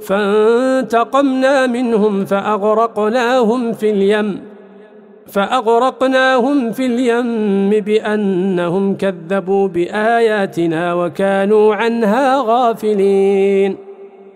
فانتقمنا منهم فأغرقناهم في اليم فأغرقناهم في اليم بأنهم كذبوا بآياتنا وكانوا عنها غافلين.